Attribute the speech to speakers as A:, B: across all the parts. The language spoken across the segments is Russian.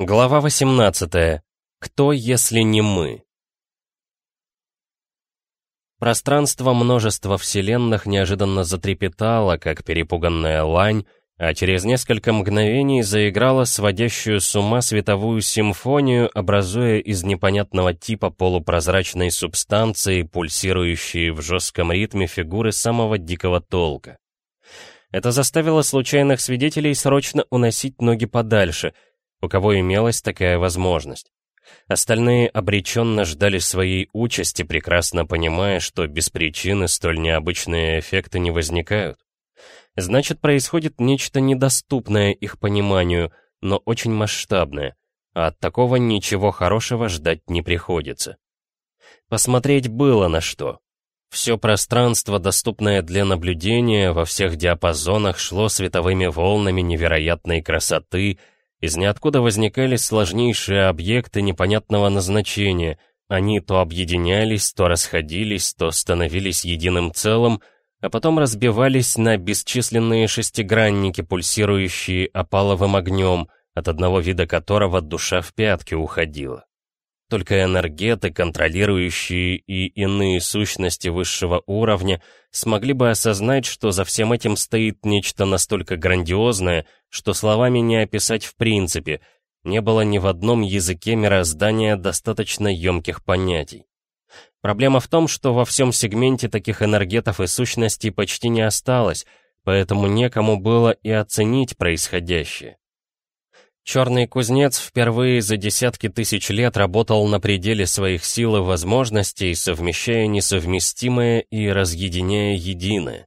A: Глава 18. Кто, если не мы? Пространство множества вселенных неожиданно затрепетало, как перепуганная лань, а через несколько мгновений заиграла сводящую с ума световую симфонию, образуя из непонятного типа полупрозрачной субстанции, пульсирующие в жестком ритме фигуры самого дикого толка. Это заставило случайных свидетелей срочно уносить ноги подальше — у кого имелась такая возможность. Остальные обреченно ждали своей участи, прекрасно понимая, что без причины столь необычные эффекты не возникают. Значит, происходит нечто недоступное их пониманию, но очень масштабное, а от такого ничего хорошего ждать не приходится. Посмотреть было на что. Все пространство, доступное для наблюдения, во всех диапазонах шло световыми волнами невероятной красоты — из ниоткуда возникали сложнейшие объекты непонятного назначения. Они то объединялись, то расходились, то становились единым целым, а потом разбивались на бесчисленные шестигранники, пульсирующие опаловым огнем, от одного вида которого душа в пятки уходила. Только энергеты, контролирующие и иные сущности высшего уровня, смогли бы осознать, что за всем этим стоит нечто настолько грандиозное, что словами не описать в принципе, не было ни в одном языке мироздания достаточно емких понятий. Проблема в том, что во всем сегменте таких энергетов и сущностей почти не осталось, поэтому некому было и оценить происходящее. Черный кузнец впервые за десятки тысяч лет работал на пределе своих сил и возможностей, совмещая несовместимое и разъединяя единое.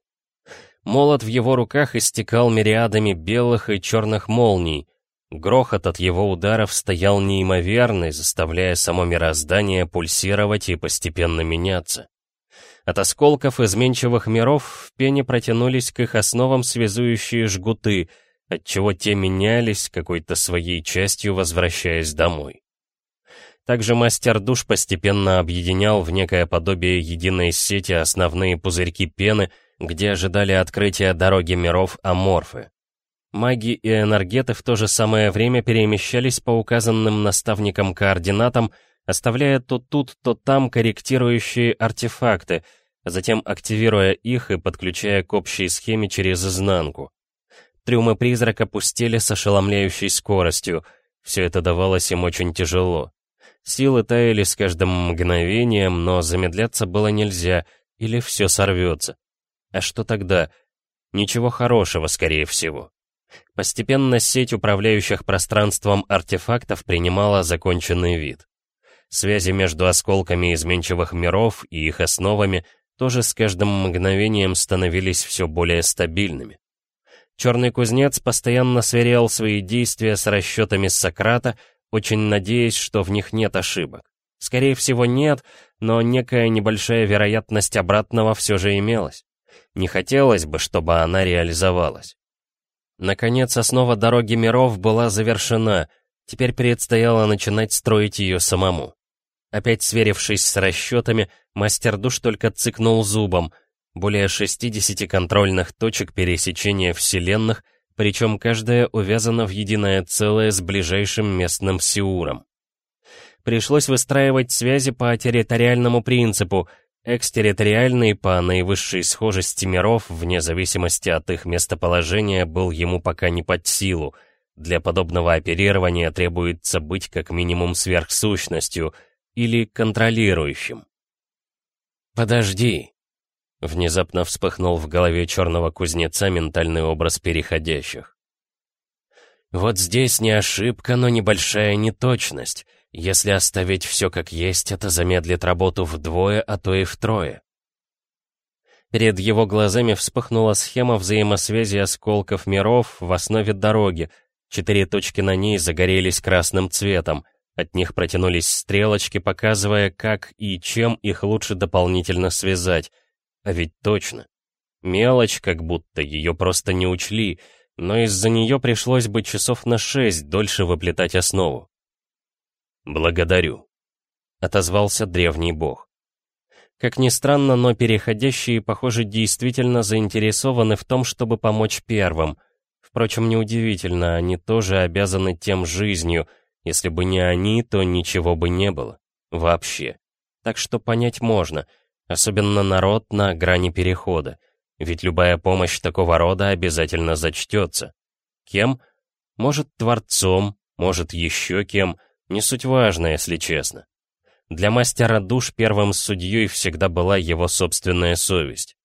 A: Молот в его руках истекал мириадами белых и черных молний. Грохот от его ударов стоял неимоверный, заставляя само мироздание пульсировать и постепенно меняться. От осколков изменчивых миров в пене протянулись к их основам связующие жгуты — отчего те менялись какой-то своей частью, возвращаясь домой. Также мастер душ постепенно объединял в некое подобие единой сети основные пузырьки пены, где ожидали открытия дороги миров аморфы. Маги и энергеты в то же самое время перемещались по указанным наставникам координатам, оставляя то тут, то там корректирующие артефакты, затем активируя их и подключая к общей схеме через изнанку. Трюмы призрака пустели с ошеломляющей скоростью. Все это давалось им очень тяжело. Силы таяли с каждым мгновением, но замедляться было нельзя, или все сорвется. А что тогда? Ничего хорошего, скорее всего. Постепенно сеть управляющих пространством артефактов принимала законченный вид. Связи между осколками изменчивых миров и их основами тоже с каждым мгновением становились все более стабильными. Черный кузнец постоянно сверял свои действия с расчетами Сократа, очень надеясь, что в них нет ошибок. Скорее всего, нет, но некая небольшая вероятность обратного все же имелась. Не хотелось бы, чтобы она реализовалась. Наконец, основа дороги миров была завершена, теперь предстояло начинать строить ее самому. Опять сверившись с расчетами, мастер душ только цыкнул зубом — более 60 контрольных точек пересечения вселенных, причем каждая увязана в единое целое с ближайшим местным Сиуром. Пришлось выстраивать связи по территориальному принципу, экстерриториальный по наивысшей схожести миров, вне зависимости от их местоположения, был ему пока не под силу. Для подобного оперирования требуется быть как минимум сверхсущностью или контролирующим. «Подожди», Внезапно вспыхнул в голове черного кузнеца ментальный образ переходящих. Вот здесь не ошибка, но небольшая неточность. Если оставить все как есть, это замедлит работу вдвое, а то и втрое. Перед его глазами вспыхнула схема взаимосвязи осколков миров в основе дороги. Четыре точки на ней загорелись красным цветом. От них протянулись стрелочки, показывая, как и чем их лучше дополнительно связать — а ведь точно. Мелочь, как будто ее просто не учли, но из-за нее пришлось бы часов на шесть дольше выплетать основу. «Благодарю», — отозвался древний бог. Как ни странно, но переходящие, похоже, действительно заинтересованы в том, чтобы помочь первым. Впрочем, неудивительно, они тоже обязаны тем жизнью, Если бы не они, то ничего бы не было. Вообще. Так что понять можно, особенно народ на грани перехода. Ведь любая помощь такого рода обязательно зачтется. Кем? Может, творцом, может, еще кем, не суть важно, если честно. Для мастера душ первым судьей всегда была его собственная совесть.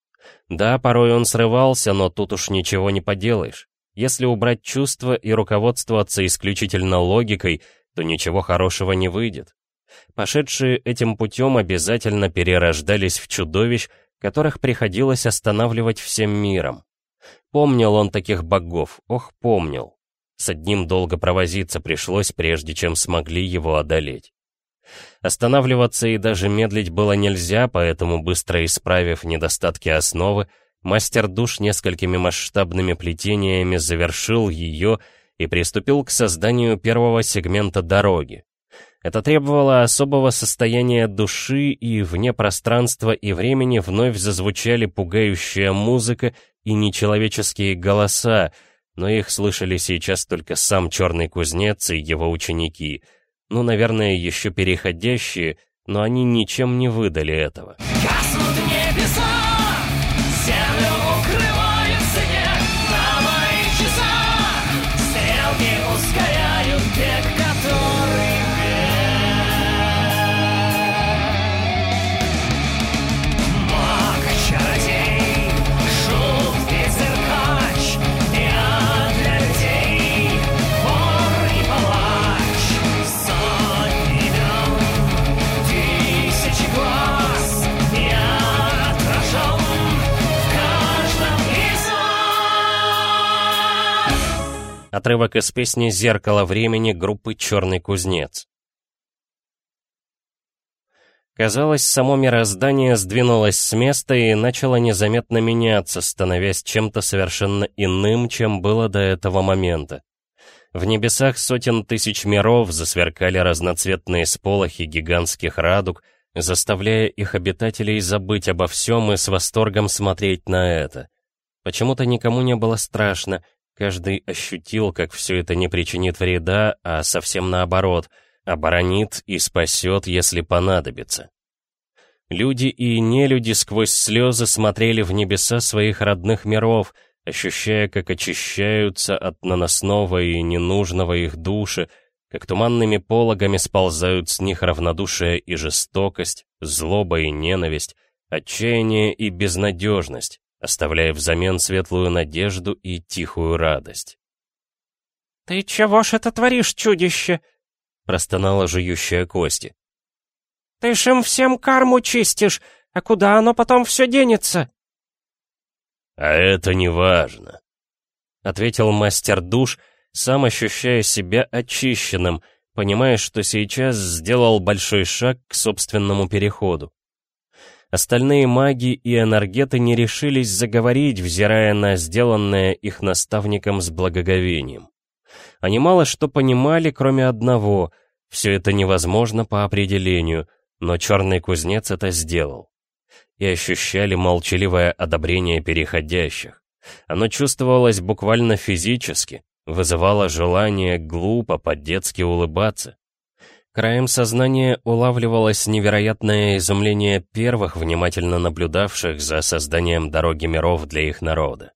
A: Да, порой он срывался, но тут уж ничего не поделаешь. Если убрать чувства и руководствоваться исключительно логикой, то ничего хорошего не выйдет. Пошедшие этим путем обязательно перерождались в чудовищ, которых приходилось останавливать всем миром. Помнил он таких богов, ох, помнил. С одним долго провозиться пришлось, прежде чем смогли его одолеть. Останавливаться и даже медлить было нельзя, поэтому, быстро исправив недостатки основы, Мастер душ несколькими масштабными плетениями завершил ее и приступил к созданию первого сегмента дороги. Это требовало особого состояния души, и вне пространства и времени вновь зазвучали пугающая музыка и нечеловеческие голоса, но их слышали сейчас только сам черный кузнец и его ученики. Ну, наверное, еще переходящие, но они ничем не выдали этого. Гаснут небеса! Отрывок из песни «Зеркало времени» группы «Черный кузнец». Казалось, само мироздание сдвинулось с места и начало незаметно меняться, становясь чем-то совершенно иным, чем было до этого момента. В небесах сотен тысяч миров засверкали разноцветные сполохи гигантских радуг, заставляя их обитателей забыть обо всем и с восторгом смотреть на это. Почему-то никому не было страшно, Каждый ощутил, как все это не причинит вреда, а совсем наоборот, оборонит и спасет, если понадобится. Люди и нелюди сквозь слезы смотрели в небеса своих родных миров, ощущая, как очищаются от наносного и ненужного их души, как туманными пологами сползают с них равнодушие и жестокость, злоба и ненависть, отчаяние и безнадежность, оставляя взамен светлую надежду и тихую радость.
B: «Ты чего ж это творишь, чудище?» — простонала жующая кости. «Ты ж им всем карму чистишь, а куда оно потом все денется?»
A: «А это не важно», — ответил мастер душ, сам ощущая себя очищенным, понимая, что сейчас сделал большой шаг к собственному переходу. Остальные маги и энергеты не решились заговорить, взирая на сделанное их наставником с благоговением. Они мало что понимали, кроме одного — все это невозможно по определению, но черный кузнец это сделал. И ощущали молчаливое одобрение переходящих. Оно чувствовалось буквально физически, вызывало желание глупо, по-детски улыбаться. Краем сознания улавливалось невероятное изумление первых, внимательно наблюдавших за созданием дороги миров для их народа.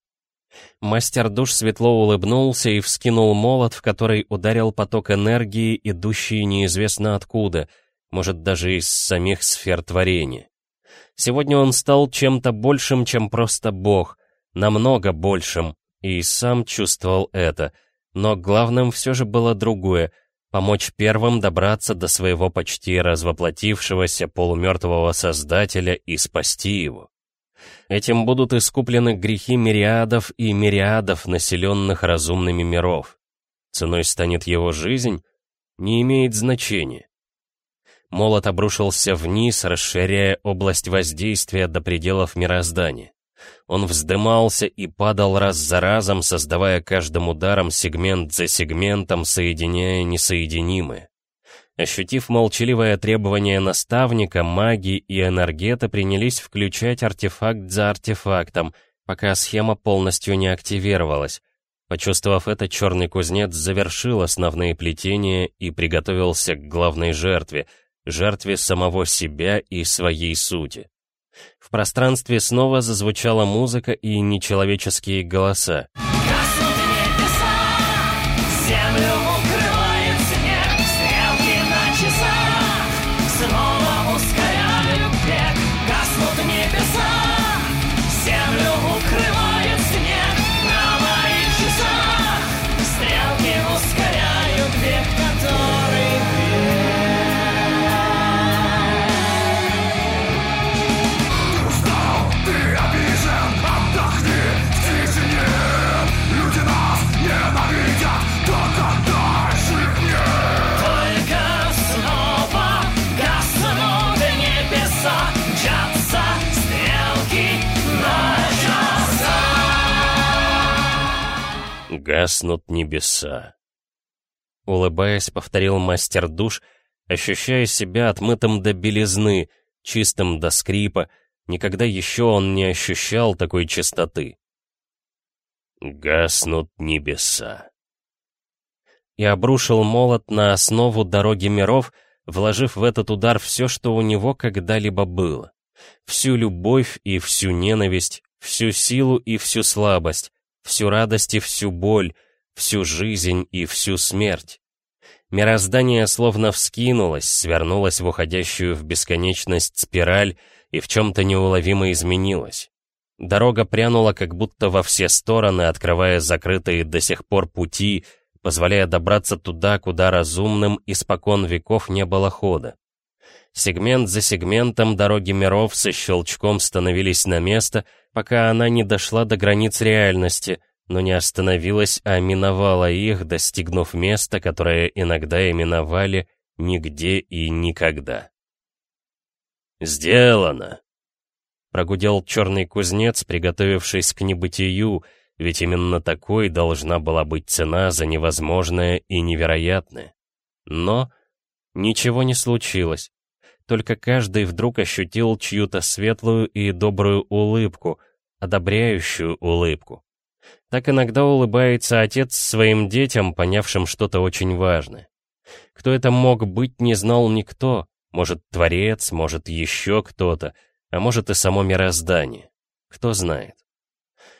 A: Мастер душ светло улыбнулся и вскинул молот, в который ударил поток энергии, идущий неизвестно откуда, может, даже из самих сфер творения. Сегодня он стал чем-то большим, чем просто бог, намного большим, и сам чувствовал это, но главным все же было другое — помочь первым добраться до своего почти развоплотившегося полумертвого создателя и спасти его. Этим будут искуплены грехи мириадов и мириадов населенных разумными миров. Ценой станет его жизнь? Не имеет значения. Молот обрушился вниз, расширяя область воздействия до пределов мироздания. Он вздымался и падал раз за разом, создавая каждым ударом сегмент за сегментом, соединяя несоединимые. Ощутив молчаливое требование наставника, маги и энергеты принялись включать артефакт за артефактом, пока схема полностью не активировалась. Почувствовав это, черный кузнец завершил основные плетения и приготовился к главной жертве, жертве самого себя и своей сути. В пространстве снова зазвучала музыка и нечеловеческие голоса. Гаснут небеса. Улыбаясь, повторил мастер душ, ощущая себя отмытым до белизны, чистым до скрипа, никогда еще он не ощущал такой чистоты. Гаснут небеса. И обрушил молот на основу дороги миров, вложив в этот удар все, что у него когда-либо было. Всю любовь и всю ненависть, всю силу и всю слабость, всю радость и всю боль, всю жизнь и всю смерть. Мироздание словно вскинулось, свернулось в уходящую в бесконечность спираль и в чем-то неуловимо изменилось. Дорога прянула как будто во все стороны, открывая закрытые до сих пор пути, позволяя добраться туда, куда разумным испокон веков не было хода. Сегмент за сегментом дороги миров со щелчком становились на место, пока она не дошла до границ реальности, но не остановилась, а миновала их, достигнув места, которое иногда именовали «нигде и никогда». «Сделано!» — прогудел черный кузнец, приготовившись к небытию, ведь именно такой должна была быть цена за невозможное и невероятное. Но ничего не случилось только каждый вдруг ощутил чью-то светлую и добрую улыбку, одобряющую улыбку. Так иногда улыбается отец своим детям, понявшим что-то очень важное. Кто это мог быть, не знал никто. Может, Творец, может, еще кто-то, а может и само мироздание. Кто знает.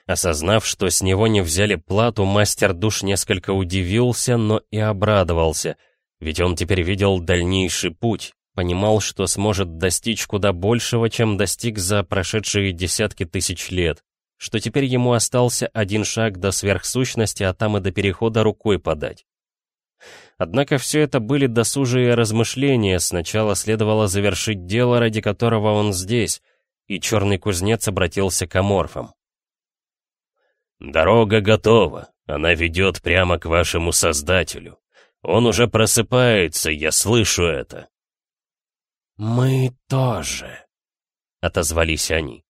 A: Осознав, что с него не взяли плату, мастер душ несколько удивился, но и обрадовался, ведь он теперь видел дальнейший путь, понимал, что сможет достичь куда большего, чем достиг за прошедшие десятки тысяч лет, что теперь ему остался один шаг до сверхсущности, а там и до перехода рукой подать. Однако все это были досужие размышления, сначала следовало завершить дело, ради которого он здесь, и черный кузнец обратился к аморфам. «Дорога готова, она ведет прямо к вашему Создателю. Он уже просыпается, я слышу это».
C: «Мы тоже», — отозвались они.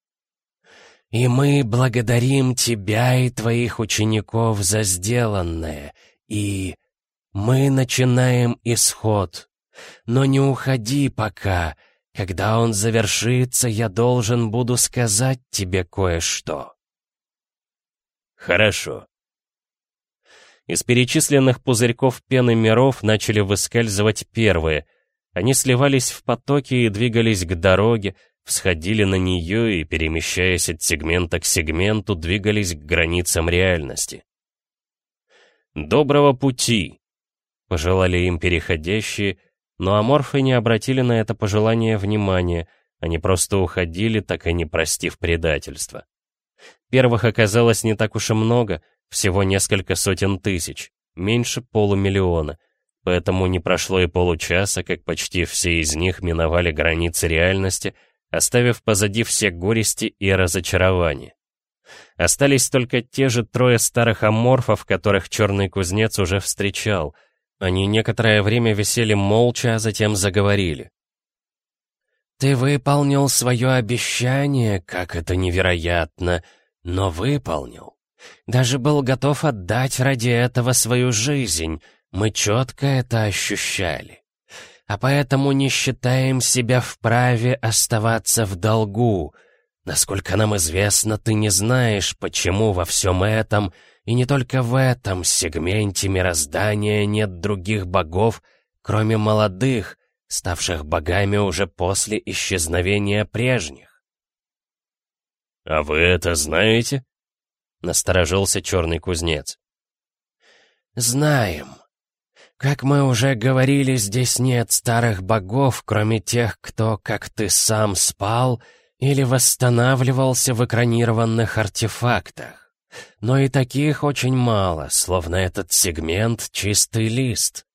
C: «И мы благодарим тебя и твоих учеников за сделанное, и мы начинаем исход. Но не уходи пока. Когда он завершится, я должен буду сказать тебе кое-что».
A: «Хорошо», из перечисленных пузырьков пены миров начали выскальзывать первые — они сливались в потоки и двигались к дороге, всходили на нее и, перемещаясь от сегмента к сегменту, двигались к границам реальности. «Доброго пути!» — пожелали им переходящие, но аморфы не обратили на это пожелание внимания, они просто уходили, так и не простив предательства. Первых оказалось не так уж и много, всего несколько сотен тысяч, меньше полумиллиона, Поэтому не прошло и получаса, как почти все из них миновали границы реальности, оставив позади все горести и разочарования. Остались только те же трое старых аморфов, которых черный кузнец уже встречал. Они некоторое время висели молча, а затем заговорили.
C: «Ты выполнил свое обещание, как это невероятно, но выполнил. Даже был готов отдать ради этого свою жизнь, мы четко это ощущали. А поэтому не считаем себя вправе оставаться в долгу. Насколько нам известно, ты не знаешь, почему во всем этом И не только в этом сегменте мироздания нет других богов, кроме молодых, ставших богами уже после исчезновения прежних.
A: «А вы это знаете?» — насторожился черный кузнец.
C: «Знаем. Как мы уже говорили, здесь нет старых богов, кроме тех, кто, как ты сам, спал или восстанавливался в экранированных артефактах. Но и таких очень мало, словно этот сегмент — чистый лист.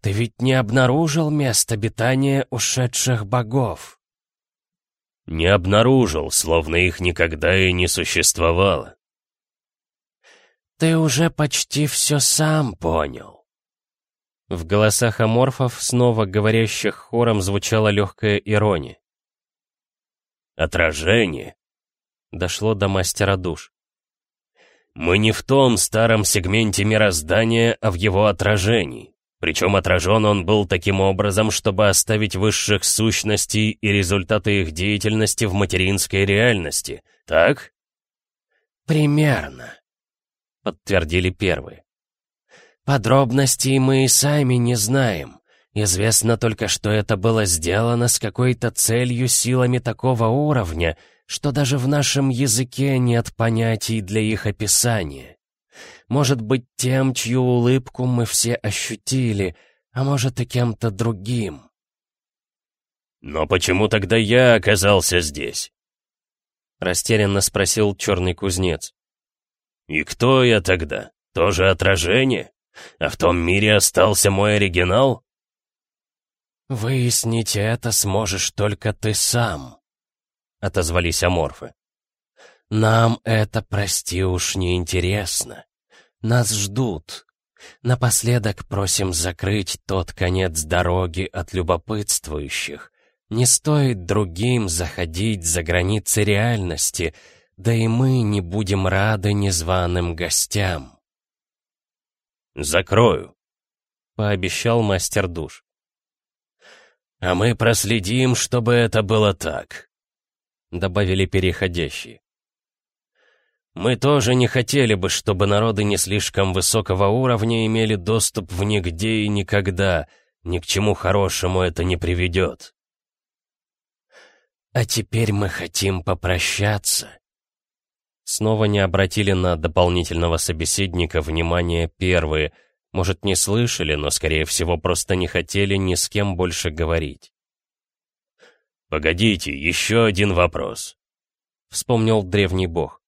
C: Ты ведь не обнаружил место обитания ушедших богов?»
A: «Не обнаружил, словно их никогда и не существовало».
C: «Ты уже почти все сам понял».
A: В голосах аморфов, снова говорящих хором, звучала легкая ирония. «Отражение?» Дошло до мастера душ. «Мы не в том старом сегменте мироздания, а в его отражении. Причем отражен он был таким образом, чтобы оставить высших сущностей и результаты их деятельности в материнской реальности, так?
C: «Примерно», — подтвердили первые. «Подробностей мы и сами не знаем. Известно только, что это было сделано с какой-то целью силами такого уровня, что даже в нашем языке нет понятий для их описания. Может быть, тем, чью улыбку мы все ощутили, а может и кем-то другим.
A: «Но почему тогда я оказался здесь?» Растерянно спросил черный кузнец. «И кто я тогда? Тоже отражение? А в том мире остался мой оригинал?»
C: «Выяснить это сможешь только ты сам», — отозвались аморфы. «Нам это, прости уж, не интересно. Нас ждут. Напоследок просим закрыть тот конец дороги от любопытствующих. Не стоит другим заходить за границы реальности, да и мы не будем рады незваным гостям.
A: «Закрою», — пообещал мастер душ. «А мы проследим, чтобы это было так», — добавили переходящие. Мы тоже не хотели бы, чтобы народы не слишком высокого уровня имели доступ в нигде и никогда. Ни к чему хорошему это не приведет.
C: А теперь мы хотим попрощаться.
A: Снова не обратили на дополнительного собеседника внимания первые. Может, не слышали, но, скорее всего, просто не хотели ни с кем больше говорить. «Погодите, еще один вопрос», — вспомнил древний бог.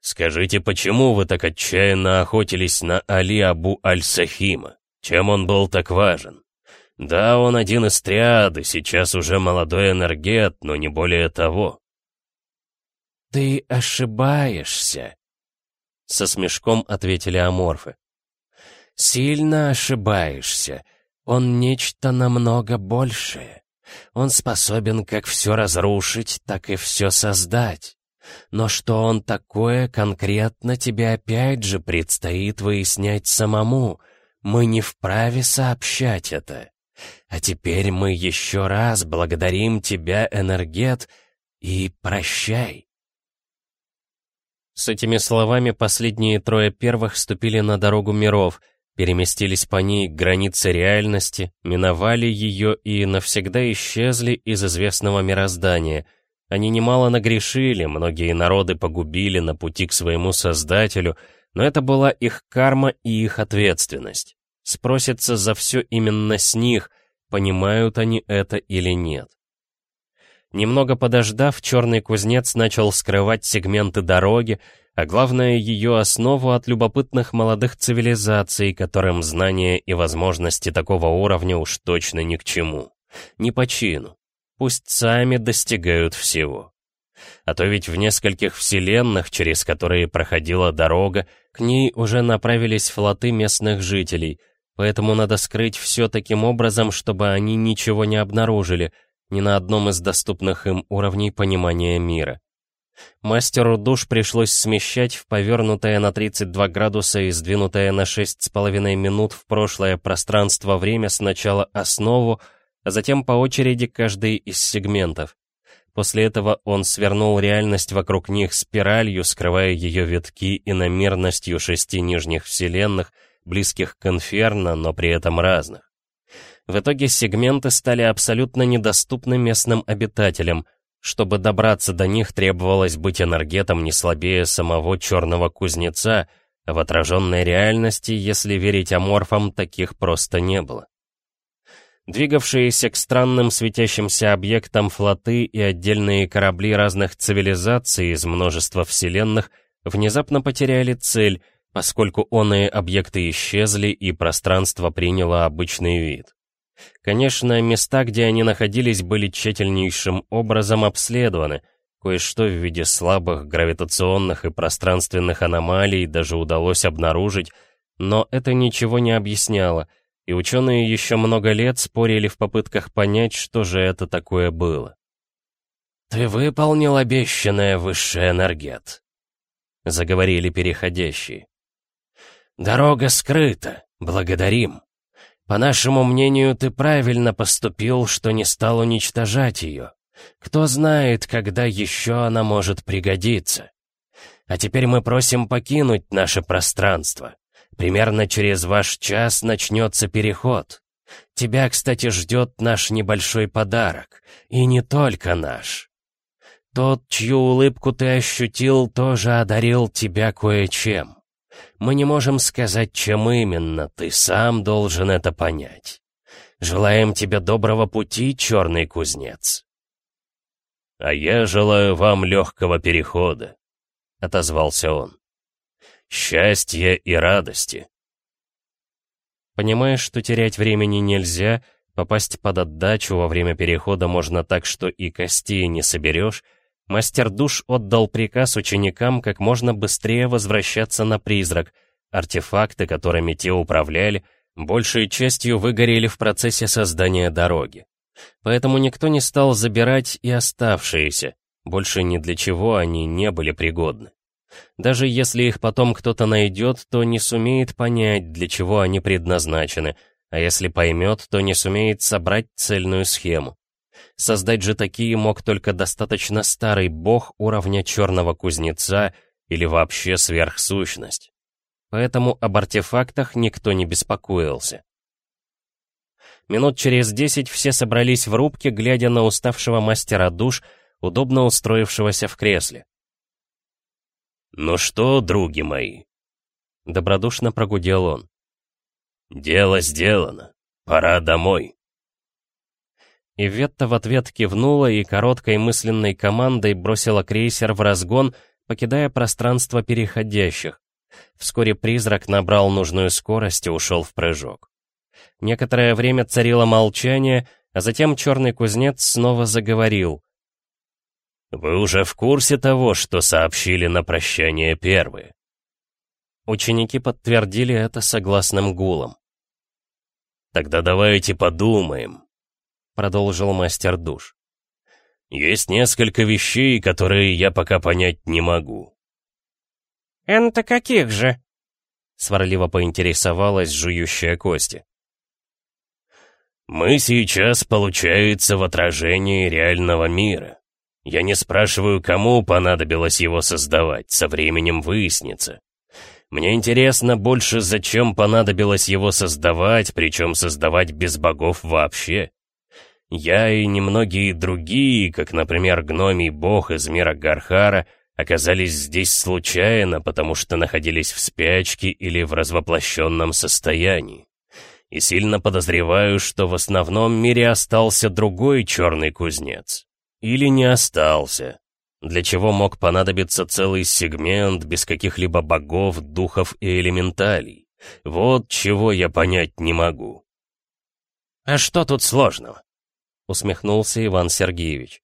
A: «Скажите, почему вы так отчаянно охотились на Али Абу Аль-Сахима? Чем он был так важен? Да, он один из триады, сейчас уже молодой энергет, но не более того».
C: «Ты ошибаешься», — со смешком ответили аморфы. «Сильно ошибаешься. Он нечто намного большее. Он способен как все разрушить, так и все создать. Но что он такое конкретно тебе опять же предстоит выяснять самому. Мы не вправе сообщать это. А теперь мы еще раз благодарим тебя, Энергет, и прощай.
A: С этими словами последние трое первых ступили на дорогу миров, переместились по ней к границе реальности, миновали ее и навсегда исчезли из известного мироздания — они немало нагрешили, многие народы погубили на пути к своему Создателю, но это была их карма и их ответственность. Спросится за все именно с них, понимают они это или нет. Немного подождав, черный кузнец начал скрывать сегменты дороги, а главное ее основу от любопытных молодых цивилизаций, которым знания и возможности такого уровня уж точно ни к чему. Ни по чину. Пусть сами достигают всего. А то ведь в нескольких вселенных, через которые проходила дорога, к ней уже направились флоты местных жителей, поэтому надо скрыть все таким образом, чтобы они ничего не обнаружили, ни на одном из доступных им уровней понимания мира. Мастеру душ пришлось смещать в повернутое на 32 градуса и сдвинутое на 6,5 минут в прошлое пространство-время сначала основу, а затем по очереди каждый из сегментов. После этого он свернул реальность вокруг них спиралью, скрывая ее витки иномерностью шести нижних вселенных, близких к инферно, но при этом разных. В итоге сегменты стали абсолютно недоступны местным обитателям. Чтобы добраться до них, требовалось быть энергетом не слабее самого черного кузнеца, в отраженной реальности, если верить аморфам, таких просто не было. Двигавшиеся к странным светящимся объектам флоты и отдельные корабли разных цивилизаций из множества вселенных внезапно потеряли цель, поскольку оные объекты исчезли и пространство приняло обычный вид. Конечно, места, где они находились, были тщательнейшим образом обследованы, кое-что в виде слабых гравитационных и пространственных аномалий даже удалось обнаружить, но это ничего не объясняло — и ученые еще много лет спорили в попытках понять, что же это такое было.
C: «Ты выполнил обещанное высшее энергет», — заговорили переходящие. «Дорога скрыта, благодарим. По нашему мнению, ты правильно поступил, что не стал уничтожать ее. Кто знает, когда еще она может пригодиться. А теперь мы просим покинуть наше пространство. Примерно через ваш час начнется переход. Тебя, кстати, ждет наш небольшой подарок. И не только наш. Тот, чью улыбку ты ощутил, тоже одарил тебя кое-чем. Мы не можем сказать, чем именно, ты сам должен это понять. Желаем тебе доброго пути, черный кузнец.
A: «А я желаю вам легкого перехода», — отозвался он счастья и радости. Понимаешь, что терять времени нельзя, попасть под отдачу во время перехода можно так, что и костей не соберешь, мастер душ отдал приказ ученикам как можно быстрее возвращаться на призрак, артефакты, которыми те управляли, большей частью выгорели в процессе создания дороги. Поэтому никто не стал забирать и оставшиеся, больше ни для чего они не были пригодны. Даже если их потом кто-то найдет, то не сумеет понять, для чего они предназначены, а если поймет, то не сумеет собрать цельную схему. Создать же такие мог только достаточно старый бог уровня черного кузнеца или вообще сверхсущность. Поэтому об артефактах никто не беспокоился. Минут через десять все собрались в рубке, глядя на уставшего мастера душ, удобно устроившегося в кресле.
C: «Ну что, други мои?»
A: Добродушно прогудел он.
C: «Дело сделано. Пора домой».
A: И Ветта в ответ кивнула и короткой мысленной командой бросила крейсер в разгон, покидая пространство переходящих. Вскоре призрак набрал нужную скорость и ушел в прыжок. Некоторое время царило молчание, а затем черный кузнец снова заговорил.
C: Вы уже в курсе того, что сообщили на прощание первые?»
A: Ученики подтвердили это согласным гулом.
C: «Тогда давайте подумаем», — продолжил мастер душ. «Есть несколько вещей, которые я пока понять не могу».
B: «Это каких же?»
A: — сварливо поинтересовалась жующая кости.
C: «Мы сейчас, получается, в отражении реального мира. Я не спрашиваю, кому понадобилось его создавать, со временем выяснится. Мне интересно больше, зачем понадобилось его создавать, причем создавать без богов вообще. Я и немногие другие, как, например, гномий бог из мира Гархара, оказались здесь случайно, потому что находились в спячке или в развоплощенном состоянии. И сильно подозреваю, что в основном мире остался другой черный кузнец. Или не остался. Для чего мог понадобиться целый сегмент без каких-либо богов, духов и элементалей? Вот чего я понять не могу.
B: «А что тут сложного?» — усмехнулся Иван Сергеевич.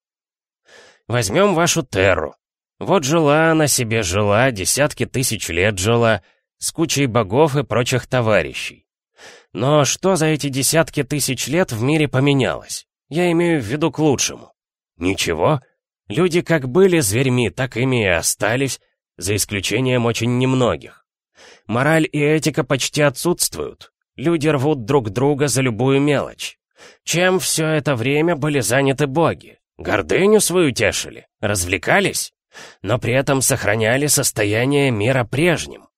B: «Возьмем вашу Терру. Вот жила она себе, жила, десятки тысяч лет жила, с кучей богов и прочих товарищей. Но что за эти десятки тысяч лет в мире поменялось? Я имею в виду к лучшему. Ничего. Люди как были зверьми, так ими и остались, за исключением очень немногих. Мораль и этика почти отсутствуют. Люди рвут друг друга за любую мелочь. Чем все это время были заняты боги?
D: Гордыню свою тешили, развлекались, но при этом сохраняли состояние мира прежним.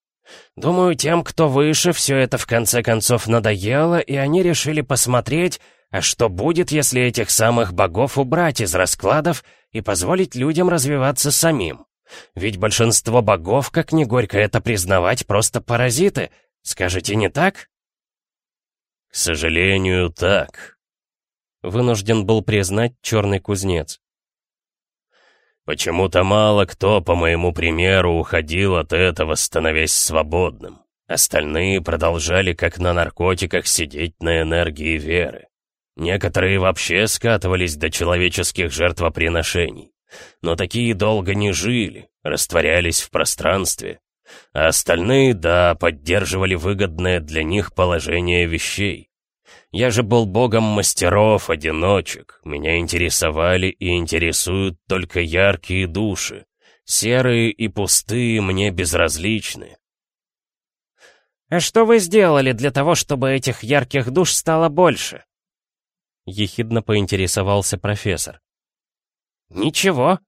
D: Думаю, тем, кто выше, все это в конце концов надоело, и они решили посмотреть, а что будет, если этих самых богов убрать из раскладов и позволить людям развиваться самим? Ведь большинство богов, как ни горько это признавать, просто паразиты. Скажете, не так?
E: К сожалению, так. Вынужден был признать черный кузнец. Почему-то мало кто, по моему примеру, уходил от этого, становясь свободным. Остальные продолжали, как на наркотиках, сидеть на энергии веры. Некоторые вообще скатывались до человеческих жертвоприношений. Но такие долго не жили, растворялись в пространстве. А остальные, да, поддерживали выгодное для них положение вещей. Я же был богом мастеров, одиночек. Меня интересовали и интересуют только яркие души. Серые и пустые мне безразличны.
A: «А что вы сделали для того, чтобы этих ярких душ стало больше?» — ехидно поинтересовался профессор. «Ничего.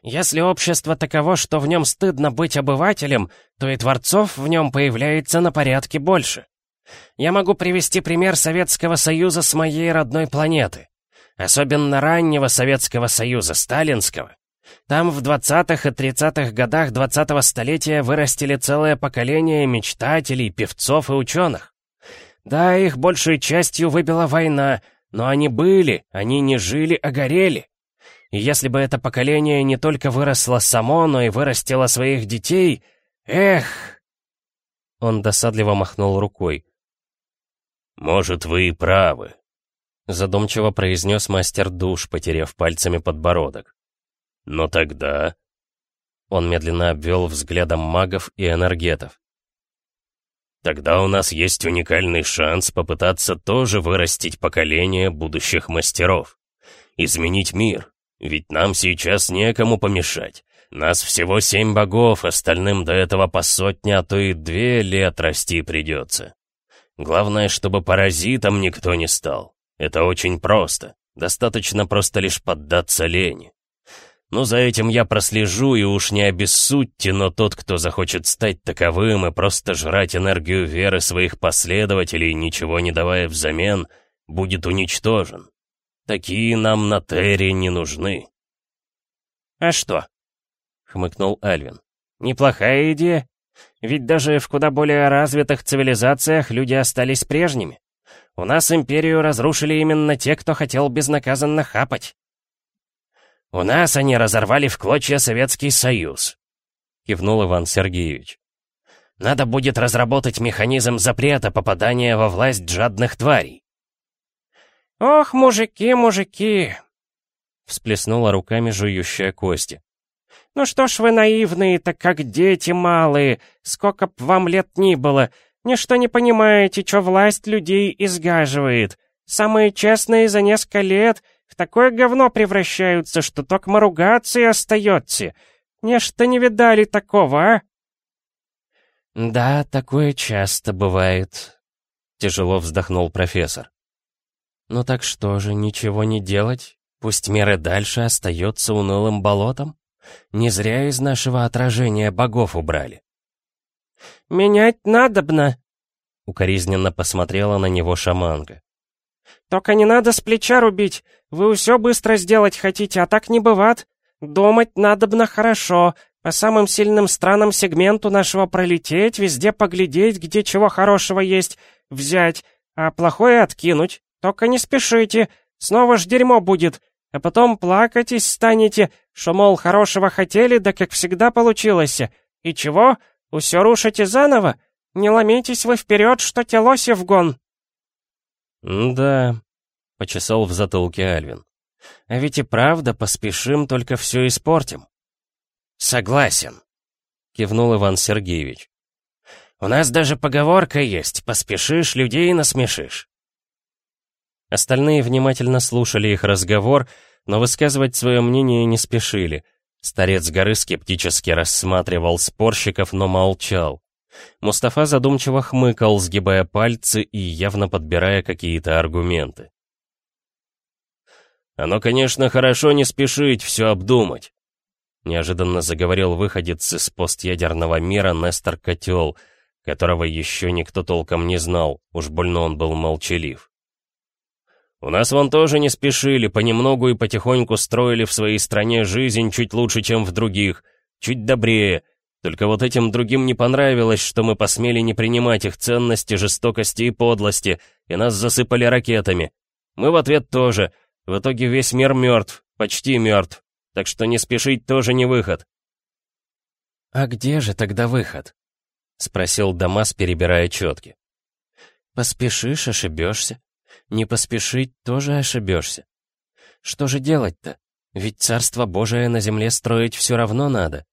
A: Если общество таково, что в нем стыдно быть обывателем, то и творцов в нем появляется на порядке больше. Я могу привести пример Советского Союза с моей родной планеты. Особенно раннего Советского Союза, сталинского. Там в 20-х и 30-х годах 20-го столетия вырастили целое поколение мечтателей, певцов и ученых. Да, их большей частью выбила война, но они были, они не жили, а горели. И если бы это поколение не только выросло само, но и вырастило своих детей... Эх!» Он досадливо махнул рукой.
E: «Может, вы и правы», — задумчиво произнес мастер душ, потеряв пальцами подбородок. «Но тогда...» Он медленно обвел взглядом магов и энергетов. Тогда у нас есть уникальный шанс попытаться тоже вырастить поколение будущих мастеров. Изменить мир, ведь нам сейчас некому помешать. Нас всего семь богов, остальным до этого по сотне, а то и две лет расти придется. Главное, чтобы паразитом никто не стал. Это очень просто. Достаточно просто лишь поддаться лени. Ну, за этим я прослежу, и уж не обессудьте, но тот, кто захочет стать таковым и просто жрать энергию веры своих последователей, ничего не давая взамен, будет уничтожен. Такие нам на Терре не нужны.
A: «А что?» — хмыкнул Альвин. «Неплохая идея. Ведь даже в куда более развитых цивилизациях люди остались прежними. У нас империю разрушили именно те, кто хотел безнаказанно хапать. «У нас они разорвали в клочья Советский Союз», — кивнул Иван Сергеевич. «Надо будет разработать механизм запрета попадания во власть жадных тварей». «Ох, мужики, мужики!» — всплеснула руками жующая кости. «Ну что ж вы наивные-то, как дети малые, сколько б вам лет ни было, ничто не понимаете, что власть людей изгаживает. Самые честные за несколько лет в такое говно превращаются, что только ругаться и остается. Нечто не видали такого, а?» «Да, такое часто бывает», — тяжело вздохнул профессор. «Ну так что же, ничего не делать? Пусть мир дальше остается унылым болотом? Не зря из нашего отражения богов убрали». «Менять надобно», — укоризненно посмотрела на него шаманка. «Только не надо с плеча рубить. Вы все быстро сделать хотите, а так не бывает. Думать надобно хорошо, по самым сильным странам сегменту нашего пролететь, везде поглядеть, где чего хорошего есть, взять, а плохое откинуть. Только не спешите, снова ж дерьмо будет, а потом плакатись станете, что, мол, хорошего хотели, да как всегда получилось. И чего? Усё рушите заново? Не ломитесь вы вперед, что те лоси в гон.
E: «Да», — почесал в затылке Альвин.
A: «А ведь и правда, поспешим, только все испортим».
D: «Согласен», —
A: кивнул Иван Сергеевич. «У нас даже поговорка есть, поспешишь, людей насмешишь».
E: Остальные внимательно слушали их разговор, но высказывать свое мнение не спешили. Старец горы скептически рассматривал спорщиков, но молчал. Мустафа задумчиво хмыкал, сгибая пальцы и явно подбирая какие-то аргументы.
A: Оно, конечно, хорошо не спешить, все обдумать. Неожиданно заговорил выходец из постъядерного мира Нестор Котел, которого еще никто толком не знал, уж больно он был молчалив. У нас вон тоже не спешили, понемногу и потихоньку строили в своей стране жизнь чуть лучше, чем в других, чуть добрее. Только вот этим другим не понравилось, что мы посмели не принимать их ценности, жестокости и подлости, и нас засыпали ракетами. Мы в ответ тоже. В итоге весь мир мертв, почти мертв. Так что не спешить тоже не выход.
C: «А где же тогда выход?» — спросил Дамас, перебирая четки. «Поспешишь — ошибешься. Не поспешить тоже ошибешься. Что же делать-то? Ведь Царство Божие на земле строить все равно надо.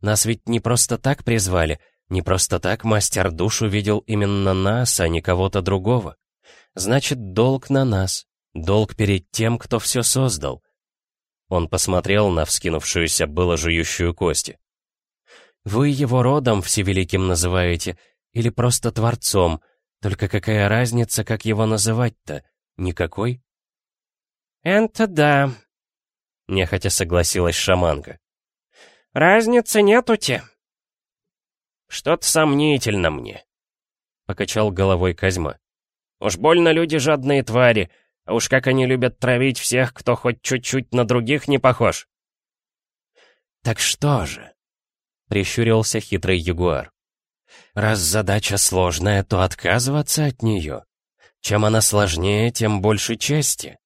C: Нас ведь не просто так призвали, не просто так мастер душ увидел именно нас, а не кого-то другого. Значит, долг на нас, долг перед тем, кто все создал. Он посмотрел на вскинувшуюся было жующую кости. «Вы его родом всевеликим называете, или просто Творцом, только какая разница, как его называть-то? Никакой?»
B: «Это да», — нехотя согласилась шаманка. «Разницы нету-те».
A: «Что-то сомнительно мне», — покачал головой Козьма. «Уж больно люди жадные твари, а уж как они любят травить всех, кто хоть чуть-чуть на других не похож».
C: «Так что же?» — прищурился хитрый ягуар. Раз задача сложная, то отказываться от нее. Чем она сложнее, тем больше чести.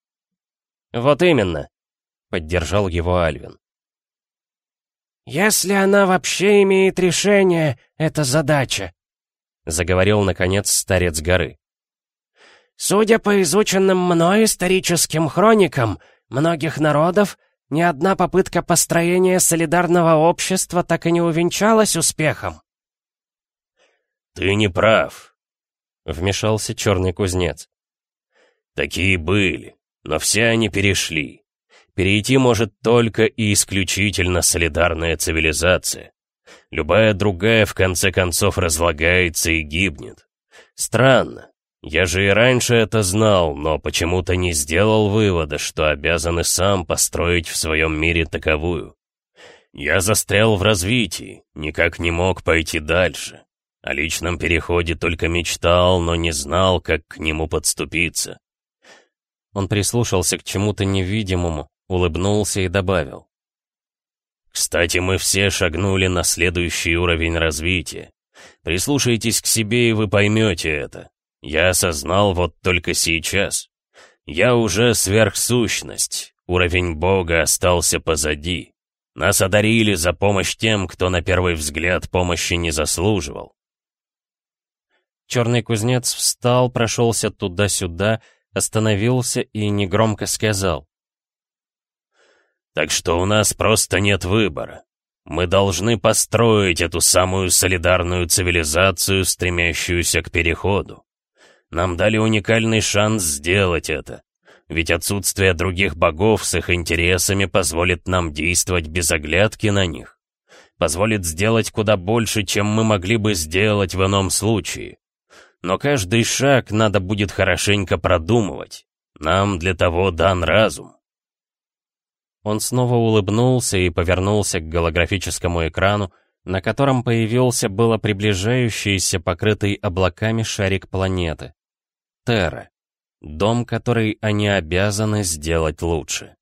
A: Вот именно, поддержал его Альвин.
B: «Если она вообще имеет решение, это задача», — заговорил, наконец, старец горы. «Судя по изученным мной историческим хроникам многих народов, ни одна попытка построения солидарного общества так и не увенчалась успехом.
A: «Ты не прав», — вмешался черный кузнец. «Такие были, но все они перешли. Перейти может только и исключительно солидарная цивилизация. Любая другая, в конце концов, разлагается и гибнет. Странно. Я же и раньше это знал, но почему-то не сделал вывода, что обязан и сам построить в своем мире таковую. Я застрял в развитии, никак не мог пойти дальше. О личном переходе только мечтал, но не знал, как к нему подступиться.
C: Он прислушался к чему-то невидимому, улыбнулся и добавил.
A: «Кстати, мы все шагнули на следующий уровень развития. Прислушайтесь к себе, и вы поймете это. Я осознал вот только сейчас. Я уже сверхсущность, уровень Бога остался позади. Нас одарили за помощь тем, кто на первый взгляд помощи не заслуживал.
C: Черный кузнец встал, прошелся туда-сюда, остановился и негромко сказал.
A: «Так что у нас просто нет выбора. Мы должны построить эту самую солидарную цивилизацию, стремящуюся к переходу. Нам дали уникальный шанс сделать это. Ведь отсутствие других богов с их интересами позволит нам действовать без оглядки на них. Позволит сделать куда больше, чем мы могли бы сделать в ином случае но каждый шаг надо будет хорошенько продумывать. Нам для того дан разум.
C: Он снова улыбнулся и повернулся к голографическому экрану, на котором появился было приближающийся, покрытый облаками шарик планеты. Терра. Дом, который они обязаны сделать лучше.